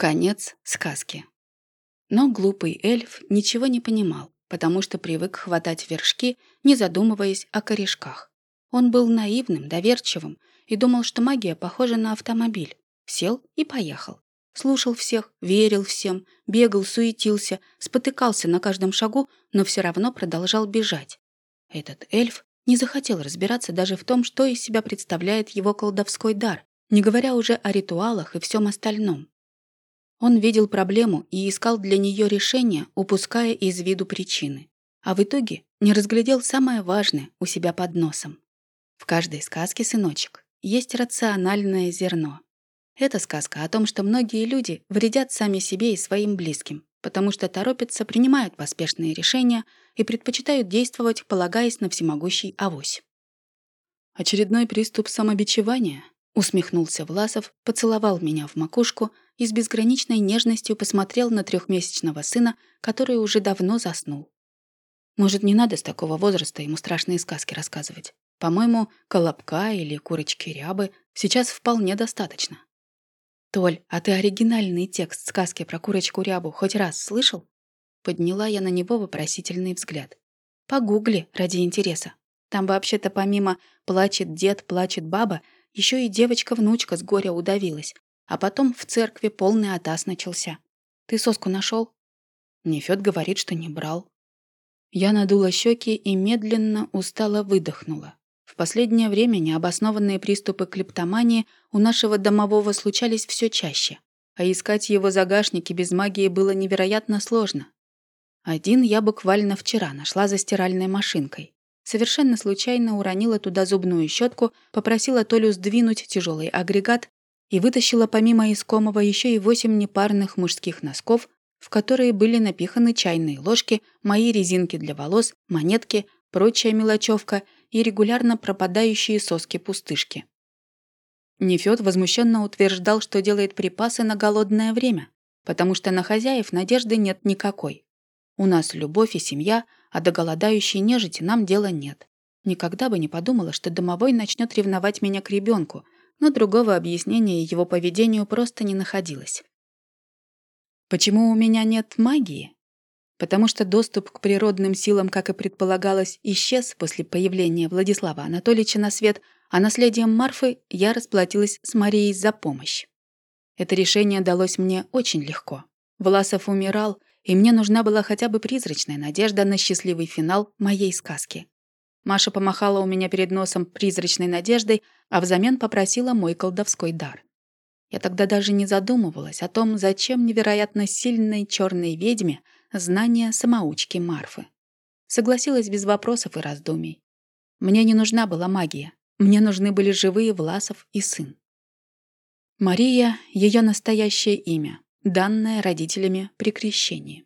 Конец сказки. Но глупый эльф ничего не понимал, потому что привык хватать вершки, не задумываясь о корешках. Он был наивным, доверчивым и думал, что магия похожа на автомобиль. Сел и поехал. Слушал всех, верил всем, бегал, суетился, спотыкался на каждом шагу, но все равно продолжал бежать. Этот эльф не захотел разбираться даже в том, что из себя представляет его колдовской дар, не говоря уже о ритуалах и всем остальном. Он видел проблему и искал для нее решение, упуская из виду причины. А в итоге не разглядел самое важное у себя под носом. В каждой сказке, сыночек, есть рациональное зерно. Это сказка о том, что многие люди вредят сами себе и своим близким, потому что торопятся, принимают поспешные решения и предпочитают действовать, полагаясь на всемогущий авось. Очередной приступ самобичевания Усмехнулся Власов, поцеловал меня в макушку и с безграничной нежностью посмотрел на трехмесячного сына, который уже давно заснул. Может, не надо с такого возраста ему страшные сказки рассказывать. По-моему, колобка или курочки-рябы сейчас вполне достаточно. «Толь, а ты оригинальный текст сказки про курочку-рябу хоть раз слышал?» Подняла я на него вопросительный взгляд. «Погугли ради интереса. Там вообще-то помимо «плачет дед, плачет баба» Еще и девочка-внучка с горя удавилась. А потом в церкви полный атас начался. Ты соску нашел? Нефёд говорит, что не брал. Я надула щеки и медленно устало выдохнула. В последнее время необоснованные приступы клептомании у нашего домового случались все чаще, а искать его загашники без магии было невероятно сложно. Один я буквально вчера нашла за стиральной машинкой. Совершенно случайно уронила туда зубную щетку, попросила Толю сдвинуть тяжелый агрегат и вытащила помимо искомого еще и восемь непарных мужских носков, в которые были напиханы чайные ложки, мои резинки для волос, монетки, прочая мелочевка и регулярно пропадающие соски-пустышки. Нефёд возмущенно утверждал, что делает припасы на голодное время, потому что на хозяев надежды нет никакой. У нас любовь и семья, а до голодающей нежити нам дела нет. Никогда бы не подумала, что домовой начнет ревновать меня к ребенку, но другого объяснения его поведению просто не находилось. Почему у меня нет магии? Потому что доступ к природным силам, как и предполагалось, исчез после появления Владислава Анатольевича на свет, а наследием Марфы я расплатилась с Марией за помощь. Это решение далось мне очень легко. Власов умирал, и мне нужна была хотя бы призрачная надежда на счастливый финал моей сказки. Маша помахала у меня перед носом призрачной надеждой, а взамен попросила мой колдовской дар. Я тогда даже не задумывалась о том, зачем невероятно сильной черной ведьме знания самоучки Марфы. Согласилась без вопросов и раздумий. Мне не нужна была магия. Мне нужны были живые Власов и сын. Мария — ее настоящее имя данное родителями при крещении.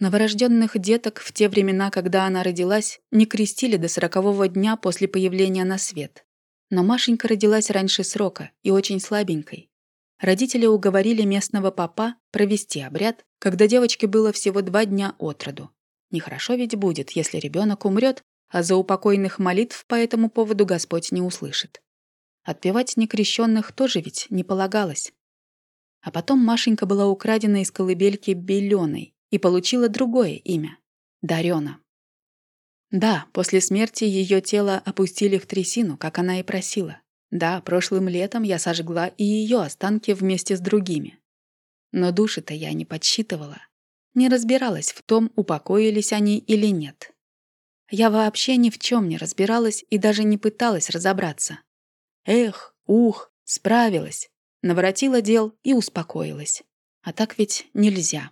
Новорожденных деток в те времена, когда она родилась, не крестили до сорокового дня после появления на свет. Но Машенька родилась раньше срока и очень слабенькой. Родители уговорили местного папа провести обряд, когда девочке было всего два дня от роду. Нехорошо ведь будет, если ребенок умрет, а за упокойных молитв по этому поводу Господь не услышит. Отпевать некрещенных тоже ведь не полагалось. А потом Машенька была украдена из колыбельки Беленой и получила другое имя — Дарена. Да, после смерти ее тело опустили в трясину, как она и просила. Да, прошлым летом я сожгла и ее останки вместе с другими. Но души-то я не подсчитывала. Не разбиралась в том, упокоились они или нет. Я вообще ни в чем не разбиралась и даже не пыталась разобраться. Эх, ух, справилась. Наворотила дел и успокоилась. А так ведь нельзя.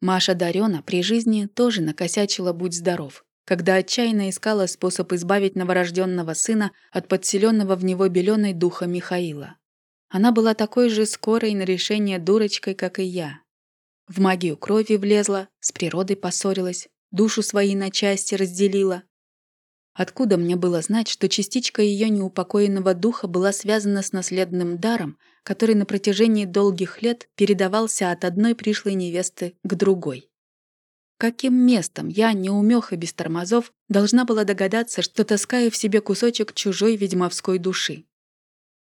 Маша Дарёна при жизни тоже накосячила «Будь здоров», когда отчаянно искала способ избавить новорожденного сына от подселенного в него беленой духа Михаила. Она была такой же скорой на решение дурочкой, как и я. В магию крови влезла, с природой поссорилась, душу свои на части разделила, Откуда мне было знать, что частичка ее неупокоенного духа была связана с наследным даром, который на протяжении долгих лет передавался от одной пришлой невесты к другой? Каким местом я, неумеха без тормозов, должна была догадаться, что таскаю в себе кусочек чужой ведьмовской души?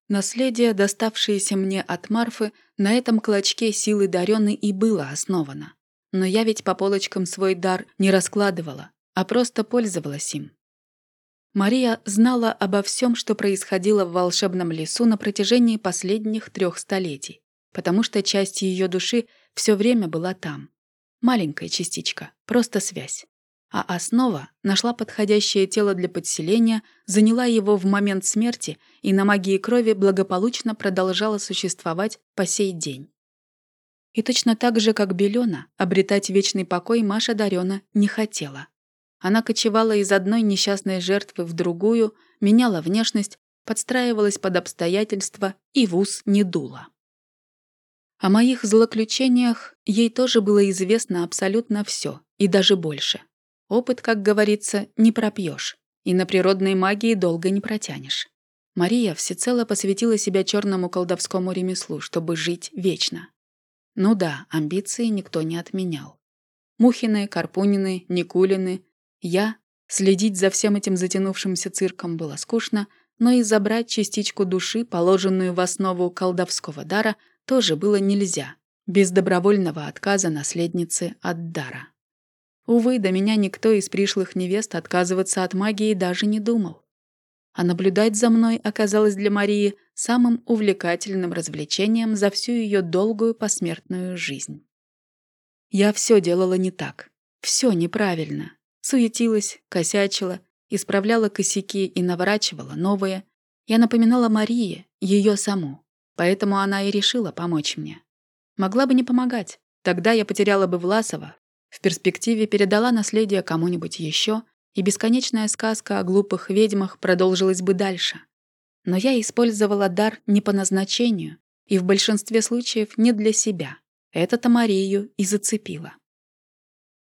Наследие, доставшееся мне от Марфы, на этом клочке силы Дарёны и было основано. Но я ведь по полочкам свой дар не раскладывала, а просто пользовалась им. Мария знала обо всем, что происходило в волшебном лесу на протяжении последних трех столетий, потому что часть ее души все время была там. Маленькая частичка, просто связь. А основа нашла подходящее тело для подселения, заняла его в момент смерти и на магии крови благополучно продолжала существовать по сей день. И точно так же, как Белена, обретать вечный покой Маша Дарёна не хотела. Она кочевала из одной несчастной жертвы в другую, меняла внешность, подстраивалась под обстоятельства и в ус не дула. О моих злоключениях ей тоже было известно абсолютно все, и даже больше. Опыт, как говорится, не пропьешь, и на природной магии долго не протянешь. Мария всецело посвятила себя черному колдовскому ремеслу, чтобы жить вечно. Ну да, амбиции никто не отменял. Мухины, Карпунины, Никулины, я, следить за всем этим затянувшимся цирком было скучно, но и забрать частичку души, положенную в основу колдовского дара, тоже было нельзя, без добровольного отказа наследницы от дара. Увы, до меня никто из пришлых невест отказываться от магии даже не думал. А наблюдать за мной оказалось для Марии самым увлекательным развлечением за всю ее долгую посмертную жизнь. Я все делала не так, все неправильно. Суетилась, косячила, исправляла косяки и наворачивала новые. Я напоминала Марии, ее саму. Поэтому она и решила помочь мне. Могла бы не помогать. Тогда я потеряла бы Власова, в перспективе передала наследие кому-нибудь еще, и бесконечная сказка о глупых ведьмах продолжилась бы дальше. Но я использовала дар не по назначению и в большинстве случаев не для себя. Это-то Марию и зацепило.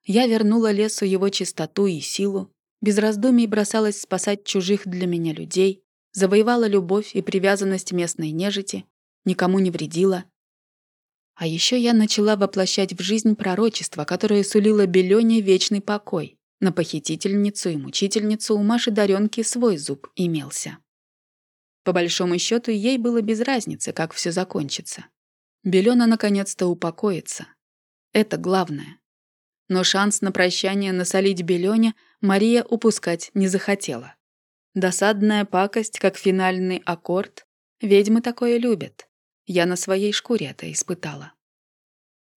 Я вернула лесу его чистоту и силу, без раздумий бросалась спасать чужих для меня людей, завоевала любовь и привязанность местной нежити, никому не вредила. А еще я начала воплощать в жизнь пророчество, которое сулило Белёне вечный покой. На похитительницу и мучительницу у Маши Дарёнки свой зуб имелся. По большому счету, ей было без разницы, как все закончится. Белена наконец-то упокоится. Это главное. Но шанс на прощание насолить Белёне Мария упускать не захотела. Досадная пакость, как финальный аккорд. Ведьмы такое любят. Я на своей шкуре это испытала.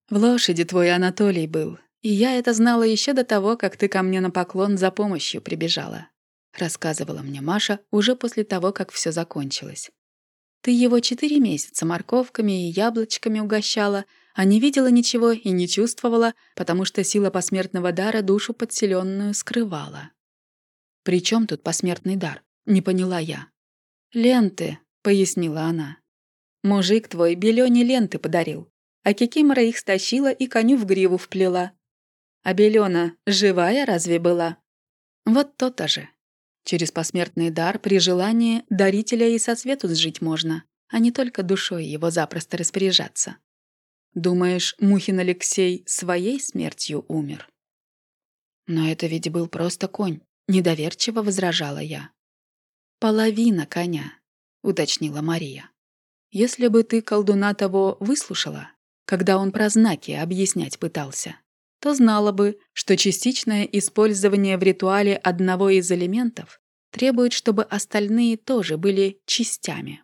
В лошади твой Анатолий был, и я это знала еще до того, как ты ко мне на поклон за помощью прибежала. Рассказывала мне Маша уже после того, как все закончилось. Ты его четыре месяца морковками и яблочками угощала, а не видела ничего и не чувствовала, потому что сила посмертного дара душу подселенную скрывала. «При чем тут посмертный дар?» — не поняла я. «Ленты», — пояснила она. Мужик твой Белёне ленты подарил, а Кикимора их стащила и коню в гриву вплела. А Белёна живая разве была? Вот то-то же. Через посмертный дар при желании дарителя и со свету сжить можно, а не только душой его запросто распоряжаться. Думаешь, Мухин Алексей своей смертью умер? Но это ведь был просто конь, недоверчиво возражала я. Половина коня, уточнила Мария. Если бы ты колдуна того выслушала, когда он про знаки объяснять пытался, то знала бы, что частичное использование в ритуале одного из элементов требует, чтобы остальные тоже были частями.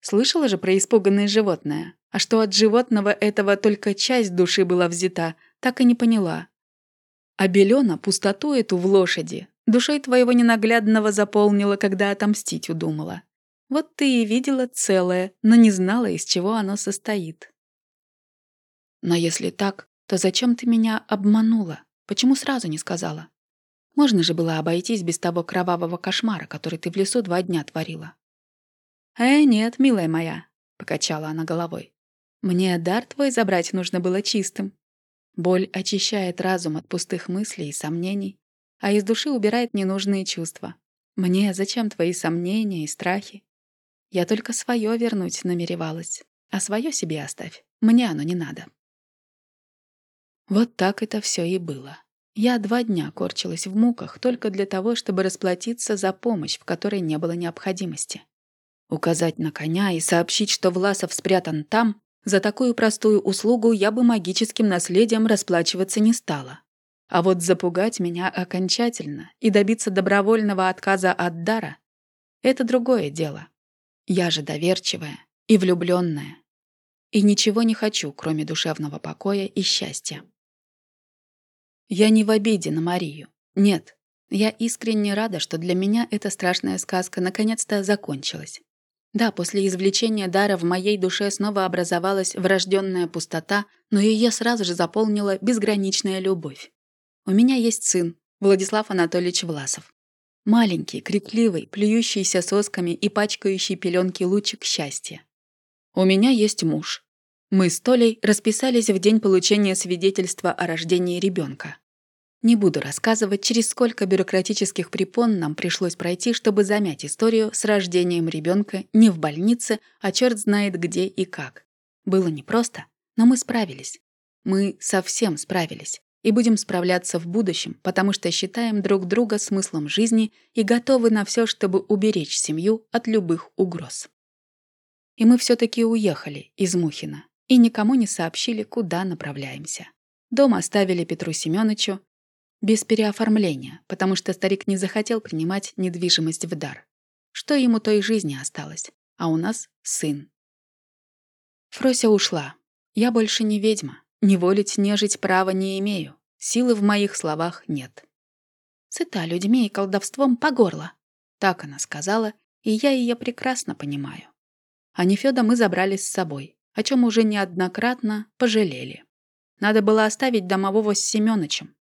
Слышала же про испуганное животное, а что от животного этого только часть души была взята, так и не поняла. А Белена пустоту эту в лошади душой твоего ненаглядного заполнила, когда отомстить удумала. Вот ты и видела целое, но не знала, из чего оно состоит. Но если так, то зачем ты меня обманула? Почему сразу не сказала? Можно же было обойтись без того кровавого кошмара, который ты в лесу два дня творила. «Э, нет, милая моя», — покачала она головой. «Мне дар твой забрать нужно было чистым. Боль очищает разум от пустых мыслей и сомнений, а из души убирает ненужные чувства. Мне зачем твои сомнения и страхи? Я только свое вернуть намеревалась. А свое себе оставь. Мне оно не надо. Вот так это все и было. Я два дня корчилась в муках только для того, чтобы расплатиться за помощь, в которой не было необходимости. Указать на коня и сообщить, что Власов спрятан там, за такую простую услугу я бы магическим наследием расплачиваться не стала. А вот запугать меня окончательно и добиться добровольного отказа от дара — это другое дело. Я же доверчивая и влюбленная. И ничего не хочу, кроме душевного покоя и счастья. Я не в обиде на Марию. Нет. Я искренне рада, что для меня эта страшная сказка наконец-то закончилась. Да, после извлечения дара в моей душе снова образовалась врожденная пустота, но ее сразу же заполнила безграничная любовь. У меня есть сын, Владислав Анатольевич Власов. Маленький, крикливый, плюющийся сосками и пачкающий пеленки лучик счастья. У меня есть муж. Мы с Толей расписались в день получения свидетельства о рождении ребенка. Не буду рассказывать, через сколько бюрократических препон нам пришлось пройти, чтобы замять историю с рождением ребенка не в больнице, а черт знает где и как. Было непросто, но мы справились. Мы совсем справились и будем справляться в будущем, потому что считаем друг друга смыслом жизни и готовы на все, чтобы уберечь семью от любых угроз. И мы все таки уехали из Мухина и никому не сообщили, куда направляемся. Дом оставили Петру Семеновичу, без переоформления, потому что старик не захотел принимать недвижимость в дар. Что ему той жизни осталось? А у нас сын. Фрося ушла. Я больше не ведьма. Не волить нежить права не имею. Силы в моих словах нет. Сыта людьми и колдовством по горло. Так она сказала, и я ее прекрасно понимаю. А Нефёда мы забрали с собой, о чем уже неоднократно пожалели. Надо было оставить домового с Семёнычем,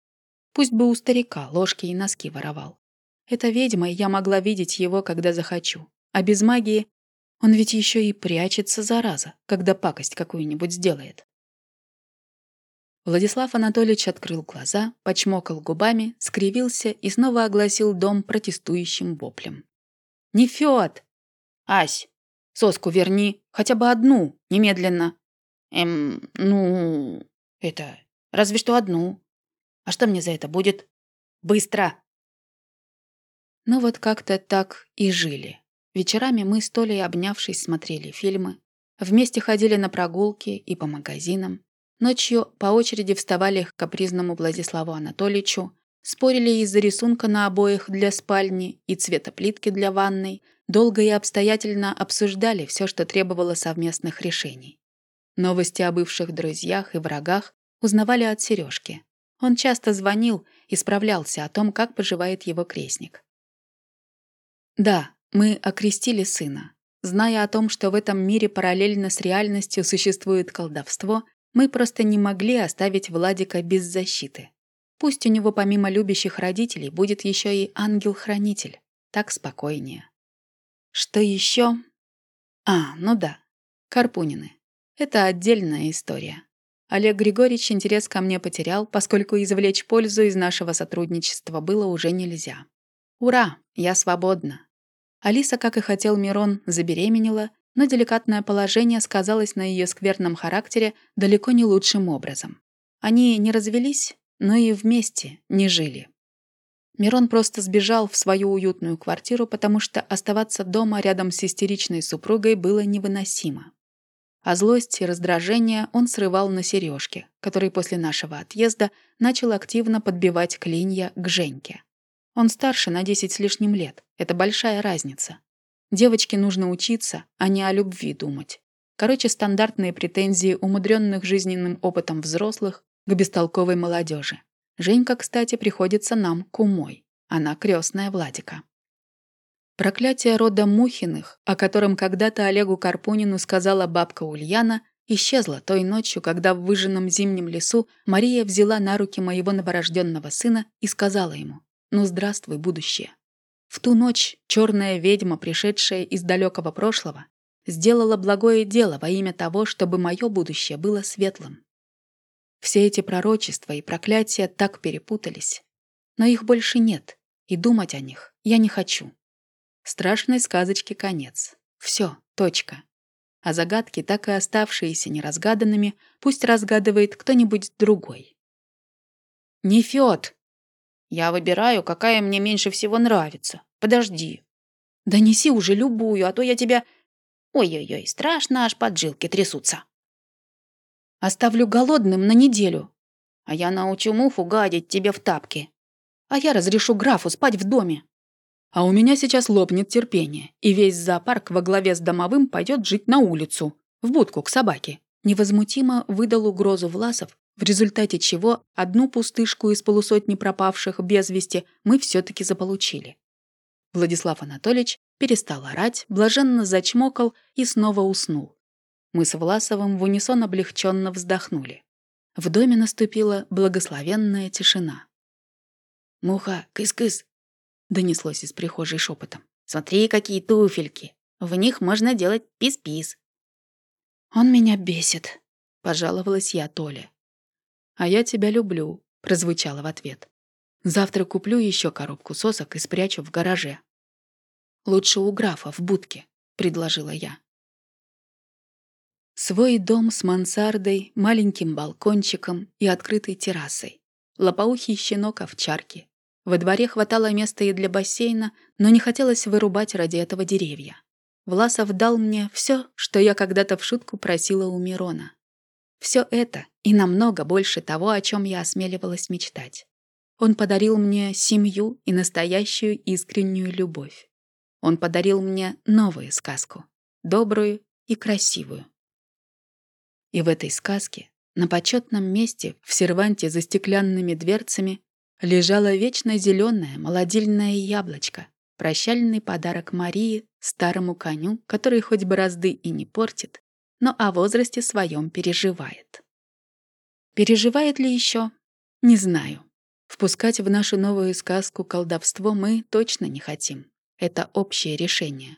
Пусть бы у старика ложки и носки воровал. Это ведьма, я могла видеть его, когда захочу. А без магии он ведь еще и прячется, зараза, когда пакость какую-нибудь сделает. Владислав Анатольевич открыл глаза, почмокал губами, скривился и снова огласил дом протестующим воплем. «Не Фёд! Ась, соску верни, хотя бы одну, немедленно!» «Эм, ну, это, разве что одну. А что мне за это будет? Быстро!» Ну вот как-то так и жили. Вечерами мы с Толей, обнявшись, смотрели фильмы. Вместе ходили на прогулки и по магазинам. Ночью по очереди вставали к капризному Владиславу Анатольевичу, спорили из-за рисунка на обоих для спальни и цвета плитки для ванной, долго и обстоятельно обсуждали все, что требовало совместных решений. Новости о бывших друзьях и врагах узнавали от Сережки. Он часто звонил и справлялся о том, как поживает его крестник. Да, мы окрестили сына. Зная о том, что в этом мире параллельно с реальностью существует колдовство, мы просто не могли оставить Владика без защиты. Пусть у него помимо любящих родителей будет еще и ангел-хранитель. Так спокойнее. Что еще? А, ну да, Карпунины. Это отдельная история. Олег Григорьевич интерес ко мне потерял, поскольку извлечь пользу из нашего сотрудничества было уже нельзя. Ура, я свободна. Алиса, как и хотел Мирон, забеременела, но деликатное положение сказалось на ее скверном характере далеко не лучшим образом. Они не развелись, но и вместе не жили. Мирон просто сбежал в свою уютную квартиру, потому что оставаться дома рядом с истеричной супругой было невыносимо. А злость и раздражение он срывал на сережке, который после нашего отъезда начал активно подбивать клинья к Женьке. Он старше на 10 с лишним лет. Это большая разница. Девочке нужно учиться, а не о любви думать. Короче, стандартные претензии умудренных жизненным опытом взрослых к бестолковой молодежи. Женька, кстати, приходится нам кумой. Она крестная Владика. Проклятие рода Мухиных, о котором когда-то Олегу Карпунину сказала бабка Ульяна, исчезло той ночью, когда в выжженном зимнем лесу Мария взяла на руки моего новорожденного сына и сказала ему «Ну, здравствуй, будущее». В ту ночь черная ведьма, пришедшая из далекого прошлого, сделала благое дело во имя того, чтобы мое будущее было светлым. Все эти пророчества и проклятия так перепутались. Но их больше нет, и думать о них я не хочу. Страшной сказочке конец. Все, точка. А загадки, так и оставшиеся неразгаданными, пусть разгадывает кто-нибудь другой. «Не Фёд!» «Я выбираю, какая мне меньше всего нравится. Подожди». Да неси уже любую, а то я тебя... Ой-ой-ой, страшно, аж поджилки трясутся. Оставлю голодным на неделю. А я научу муху гадить тебе в тапки. А я разрешу графу спать в доме. А у меня сейчас лопнет терпение, и весь зоопарк во главе с домовым пойдет жить на улицу, в будку к собаке. Невозмутимо выдал угрозу Власов, в результате чего одну пустышку из полусотни пропавших без вести мы все таки заполучили. Владислав Анатольевич перестал орать, блаженно зачмокал и снова уснул. Мы с Власовым в унисон облегченно вздохнули. В доме наступила благословенная тишина. «Муха, кыс-кыс!» — донеслось из прихожей шепотом. «Смотри, какие туфельки! В них можно делать пис-пис!» «Он меня бесит», — пожаловалась я Толе. «А я тебя люблю», — прозвучало в ответ. «Завтра куплю еще коробку сосок и спрячу в гараже». «Лучше у графа в будке», — предложила я. Свой дом с мансардой, маленьким балкончиком и открытой террасой. Лопоухий щенок овчарки. Во дворе хватало места и для бассейна, но не хотелось вырубать ради этого деревья. Власов дал мне все, что я когда-то в шутку просила у Мирона. Все это и намного больше того, о чем я осмеливалась мечтать. Он подарил мне семью и настоящую искреннюю любовь. Он подарил мне новую сказку, добрую и красивую. И в этой сказке, на почетном месте, в серванте за стеклянными дверцами, лежало вечно зеленое молодильное яблочко, прощальный подарок Марии, старому коню, который хоть борозды и не портит, но о возрасте своем переживает. Переживает ли еще? Не знаю. Впускать в нашу новую сказку колдовство мы точно не хотим. Это общее решение.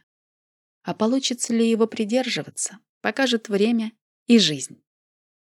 А получится ли его придерживаться, покажет время и жизнь.